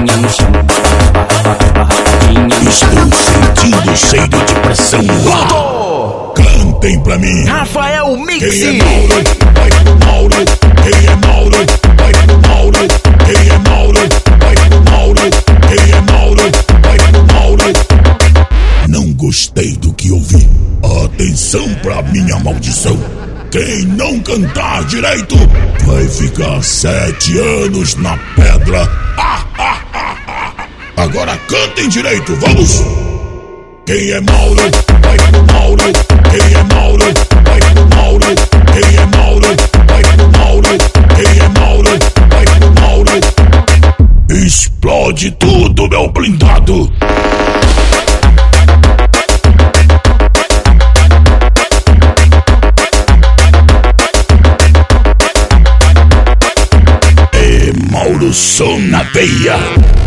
no chão. No chão. Estou sentindo cheiro de pressão. Volto! Cantem pra mim. Rafael Mixi. Quem é Mauro? Vai pro Mauro. Quem é Mauro? Vai pro Mauro. Quem é Mauro? Vai pro Mauro. Quem é Mauro? Vai pro Mauro. Não gostei do que ouvi. Atenção pra minha maldição. Quem não cantar direito vai ficar sete anos na pedra. Agora cantem direito, vamos! Quem é Mauro? Vai pro Mauro. Quem é Mauro? Vai pro Mauro. Quem é Mauro? Vai pro Mauro. Quem é Mauro? Vai pro Mauro. Explode tudo, meu blindado. É Mauro som na veia.